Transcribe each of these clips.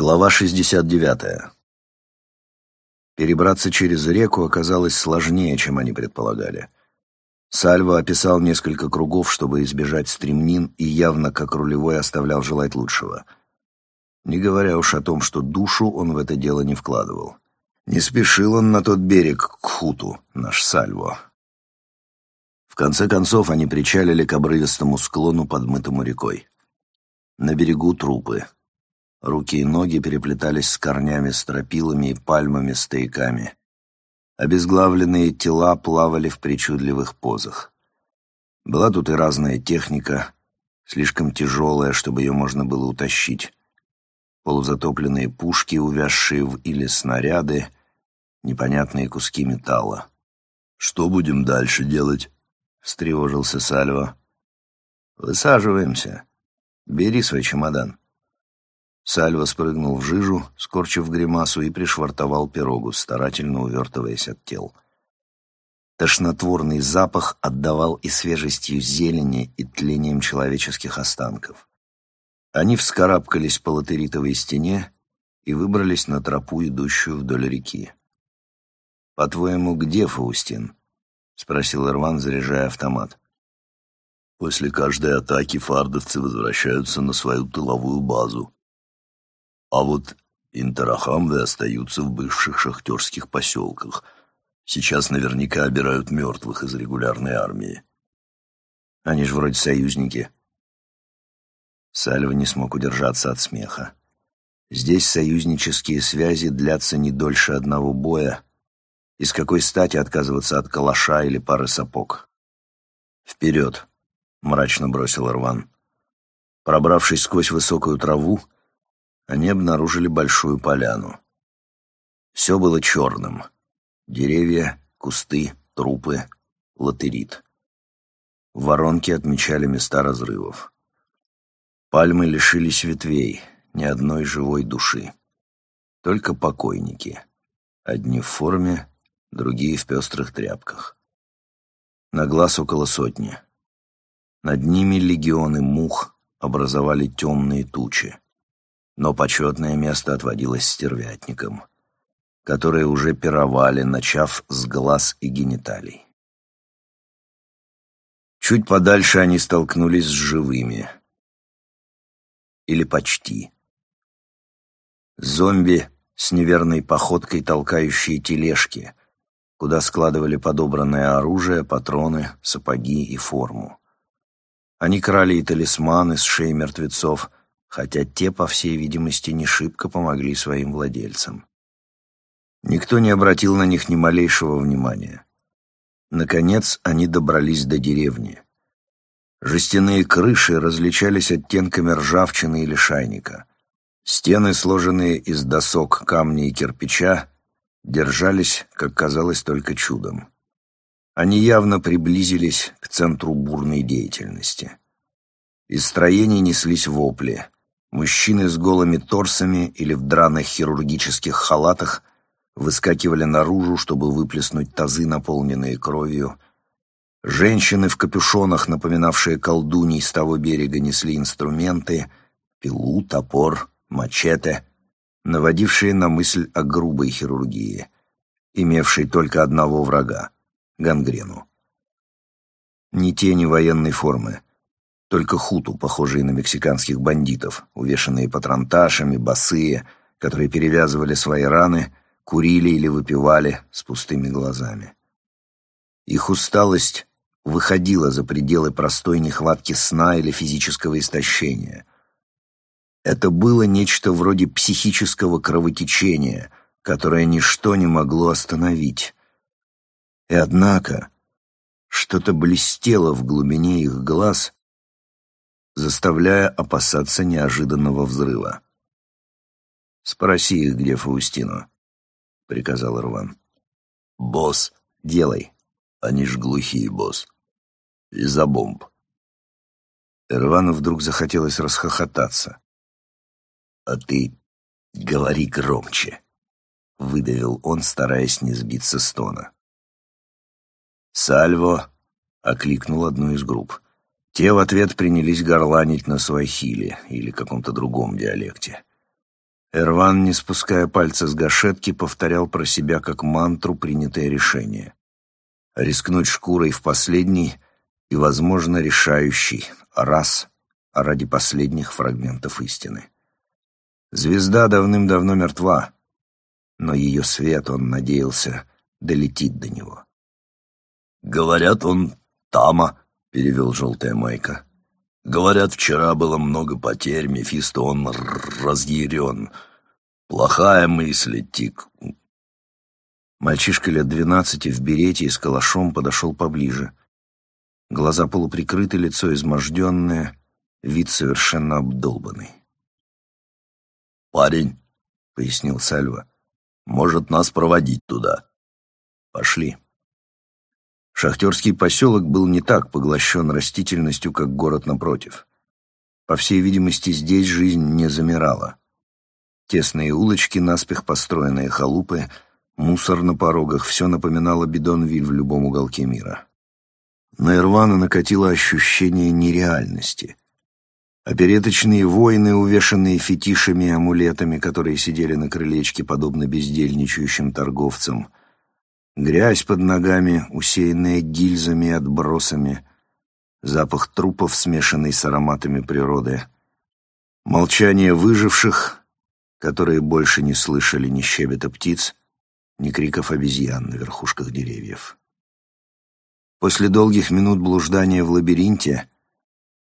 Глава 69. Перебраться через реку оказалось сложнее, чем они предполагали. Сальво описал несколько кругов, чтобы избежать стремнин, и явно как рулевой оставлял желать лучшего. Не говоря уж о том, что душу он в это дело не вкладывал. Не спешил он на тот берег, к Хуту, наш Сальво. В конце концов они причалили к обрывистому склону, подмытому рекой. На берегу трупы. Руки и ноги переплетались с корнями, стропилами и пальмами, стояками. Обезглавленные тела плавали в причудливых позах. Была тут и разная техника, слишком тяжелая, чтобы ее можно было утащить. Полузатопленные пушки, увязшие в или снаряды, непонятные куски металла. «Что будем дальше делать?» — встревожился Сальва. «Высаживаемся. Бери свой чемодан». Сальва спрыгнул в жижу, скорчив гримасу, и пришвартовал пирогу, старательно увертываясь от тел. Тошнотворный запах отдавал и свежестью зелени, и тлением человеческих останков. Они вскарабкались по латеритовой стене и выбрались на тропу, идущую вдоль реки. «По-твоему, где Фаустин?» — спросил Ирван, заряжая автомат. «После каждой атаки фардовцы возвращаются на свою тыловую базу», а вот интерахамвы остаются в бывших шахтерских поселках. Сейчас наверняка обирают мертвых из регулярной армии. Они же вроде союзники. Сальва не смог удержаться от смеха. Здесь союзнические связи длятся не дольше одного боя. И с какой стати отказываться от калаша или пары сапог? «Вперед!» — мрачно бросил Рван. Пробравшись сквозь высокую траву, они обнаружили большую поляну. Все было черным. Деревья, кусты, трупы, латерит. Воронки отмечали места разрывов. Пальмы лишились ветвей, ни одной живой души. Только покойники. Одни в форме, другие в пестрых тряпках. На глаз около сотни. Над ними легионы мух образовали темные тучи но почетное место отводилось стервятникам, которые уже пировали, начав с глаз и гениталий. Чуть подальше они столкнулись с живыми. Или почти. Зомби с неверной походкой толкающие тележки, куда складывали подобранное оружие, патроны, сапоги и форму. Они крали и талисманы с шеи мертвецов, хотя те, по всей видимости, не шибко помогли своим владельцам. Никто не обратил на них ни малейшего внимания. Наконец они добрались до деревни. Жестяные крыши различались оттенками ржавчины или шайника. Стены, сложенные из досок, камня и кирпича, держались, как казалось, только чудом. Они явно приблизились к центру бурной деятельности. Из строений неслись вопли. Мужчины с голыми торсами или в драных хирургических халатах выскакивали наружу, чтобы выплеснуть тазы, наполненные кровью. Женщины в капюшонах, напоминавшие колдуней с того берега, несли инструменты — пилу, топор, мачете, наводившие на мысль о грубой хирургии, имевшей только одного врага — гангрену. Ни тени военной формы — только хуту, похожие на мексиканских бандитов, увешанные патронташами, босые, которые перевязывали свои раны, курили или выпивали с пустыми глазами. Их усталость выходила за пределы простой нехватки сна или физического истощения. Это было нечто вроде психического кровотечения, которое ничто не могло остановить. И однако что-то блестело в глубине их глаз, заставляя опасаться неожиданного взрыва. «Спроси их, где Фаустино», — приказал Ирван. «Босс, делай. Они ж глухие, босс. Из-за бомб». Ирвану вдруг захотелось расхохотаться. «А ты говори громче», — выдавил он, стараясь не сбиться с тона. «Сальво!» — окликнул одну из групп. Те в ответ принялись горланить на свахили или каком-то другом диалекте. Эрван, не спуская пальца с гашетки, повторял про себя как мантру принятое решение. Рискнуть шкурой в последний и, возможно, решающий раз ради последних фрагментов истины. Звезда давным-давно мертва, но ее свет, он надеялся, долетит до него. «Говорят, он Тама», — перевел желтая майка. «Говорят, вчера было много потерь, Мефисто, он разъярен. Плохая мысль, Тик». Мальчишка лет двенадцати в берете и с калашом подошел поближе. Глаза полуприкрыты, лицо изможденное, вид совершенно обдолбанный. «Парень», — пояснил Сальва, — «может нас проводить туда». «Пошли». Шахтерский поселок был не так поглощен растительностью, как город напротив. По всей видимости, здесь жизнь не замирала. Тесные улочки, наспех построенные халупы, мусор на порогах — все напоминало бидонвиль в любом уголке мира. На Ирвана накатило ощущение нереальности. Опереточные воины, увешанные фетишами и амулетами, которые сидели на крылечке, подобно бездельничающим торговцам — Грязь под ногами, усеянная гильзами и отбросами, запах трупов, смешанный с ароматами природы, молчание выживших, которые больше не слышали ни щебета птиц, ни криков обезьян на верхушках деревьев. После долгих минут блуждания в лабиринте,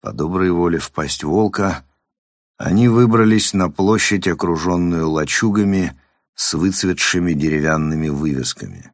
по доброй воле в пасть волка, они выбрались на площадь, окруженную лачугами с выцветшими деревянными вывесками.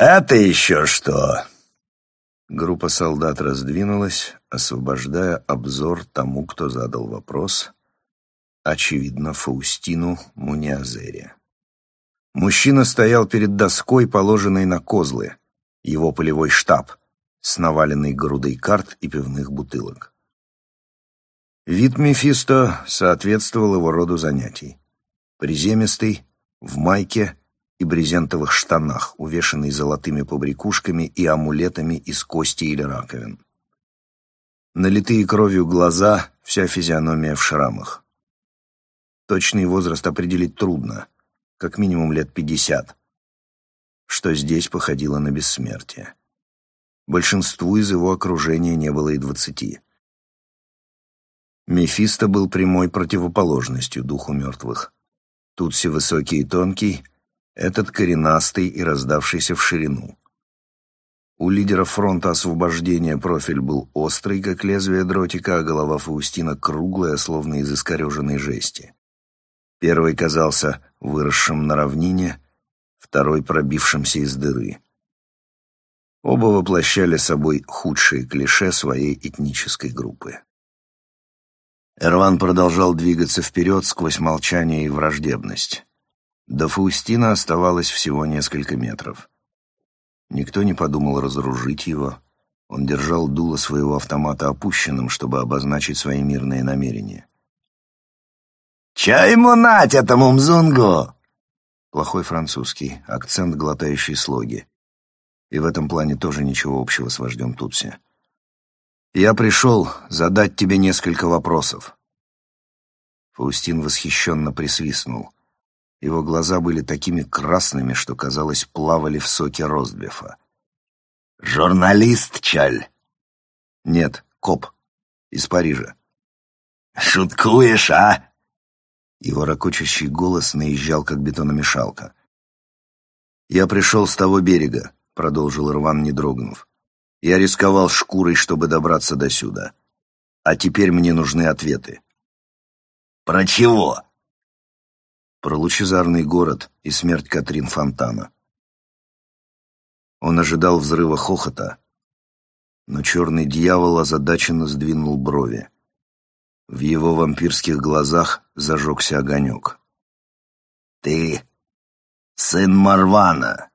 «Это еще что?» Группа солдат раздвинулась, освобождая обзор тому, кто задал вопрос, очевидно, Фаустину Муниазере. Мужчина стоял перед доской, положенной на козлы, его полевой штаб, с наваленной грудой карт и пивных бутылок. Вид Мефисто соответствовал его роду занятий. Приземистый, в майке, и брезентовых штанах, увешанный золотыми побрякушками и амулетами из кости или раковин. Налитые кровью глаза, вся физиономия в шрамах. Точный возраст определить трудно, как минимум лет пятьдесят, что здесь походило на бессмертие. Большинству из его окружения не было и двадцати. Мефисто был прямой противоположностью духу мертвых. Тутси высокий и тонкий, этот коренастый и раздавшийся в ширину. У лидера фронта освобождения профиль был острый, как лезвие дротика, а голова Фаустина круглая, словно из искореженной жести. Первый казался выросшим на равнине, второй пробившимся из дыры. Оба воплощали собой худшие клише своей этнической группы. Эрван продолжал двигаться вперед сквозь молчание и враждебность. До Фаустина оставалось всего несколько метров. Никто не подумал разоружить его. Он держал дуло своего автомата опущенным, чтобы обозначить свои мирные намерения. «Чё ему нать, этому мзунгу?» Плохой французский, акцент, глотающий слоги. И в этом плане тоже ничего общего с вождем Тутси. «Я пришел задать тебе несколько вопросов». Фаустин восхищенно присвистнул. Его глаза были такими красными, что, казалось, плавали в соке ростбифа. «Журналист, Чаль?» «Нет, коп. Из Парижа». «Шуткуешь, а?» Его ракочащий голос наезжал, как бетономешалка. «Я пришел с того берега», — продолжил Рван, не дрогнув. «Я рисковал шкурой, чтобы добраться до сюда. А теперь мне нужны ответы». «Про чего?» Про лучезарный город и смерть Катрин Фонтана. Он ожидал взрыва хохота, но черный дьявол озадаченно сдвинул брови. В его вампирских глазах зажегся огонек. «Ты сын Марвана!»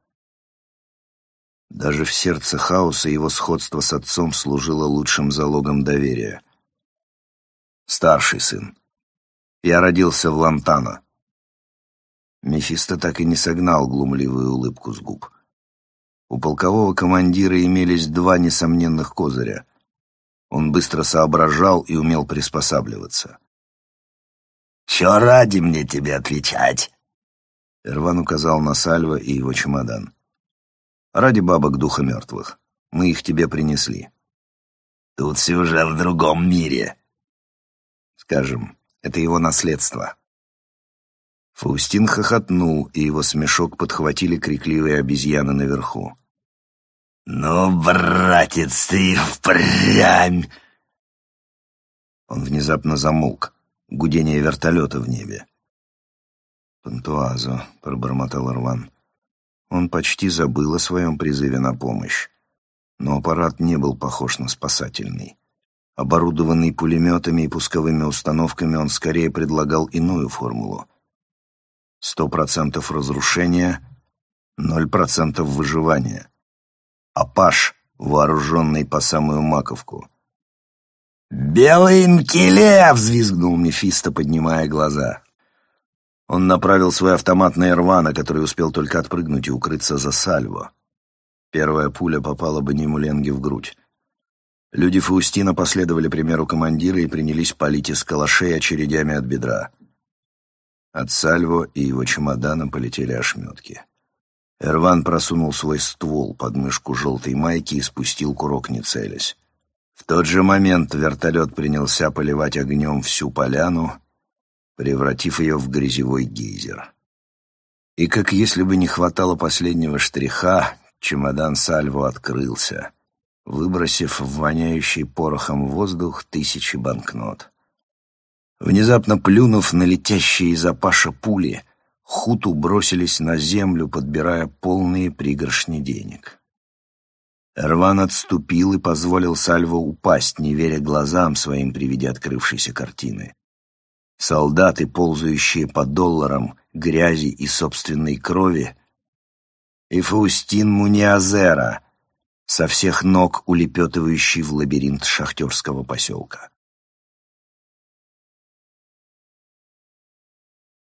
Даже в сердце хаоса его сходство с отцом служило лучшим залогом доверия. «Старший сын. Я родился в Лантано. Мефисто так и не согнал глумливую улыбку с губ. У полкового командира имелись два несомненных козыря. Он быстро соображал и умел приспосабливаться. Чё ради мне тебе отвечать?» Эрван указал на Сальва и его чемодан. «Ради бабок духа мертвых. Мы их тебе принесли». «Тут все уже в другом мире». «Скажем, это его наследство». Фаустин хохотнул, и его смешок подхватили крикливые обезьяны наверху. «Ну, братец, ты впрямь!» Он внезапно замолк. Гудение вертолета в небе. «Пантуазо», — пробормотал Рван. Он почти забыл о своем призыве на помощь. Но аппарат не был похож на спасательный. Оборудованный пулеметами и пусковыми установками, он скорее предлагал иную формулу. Сто процентов разрушения, ноль процентов выживания. Апаш, вооруженный по самую маковку. «Белый инкеле!» — взвизгнул Мефисто, поднимая глаза. Он направил свой автомат на Ирвана, который успел только отпрыгнуть и укрыться за сальво. Первая пуля попала бы Нимуленге в грудь. Люди Фаустина последовали примеру командира и принялись палить из калашей очередями от бедра. От Сальво и его чемодана полетели ошметки. Эрван просунул свой ствол под мышку желтой майки и спустил курок, не целясь. В тот же момент вертолет принялся поливать огнем всю поляну, превратив ее в грязевой гейзер. И как если бы не хватало последнего штриха, чемодан Сальво открылся, выбросив в воняющий порохом воздух тысячи банкнот. Внезапно плюнув на летящие из Апаша пули, Хуту бросились на землю, подбирая полные пригоршни денег. Эрван отступил и позволил Сальво упасть, не веря глазам своим при виде открывшейся картины. Солдаты, ползающие по долларам, грязи и собственной крови, и Фаустин Муниазера, со всех ног улепетывающий в лабиринт шахтерского поселка.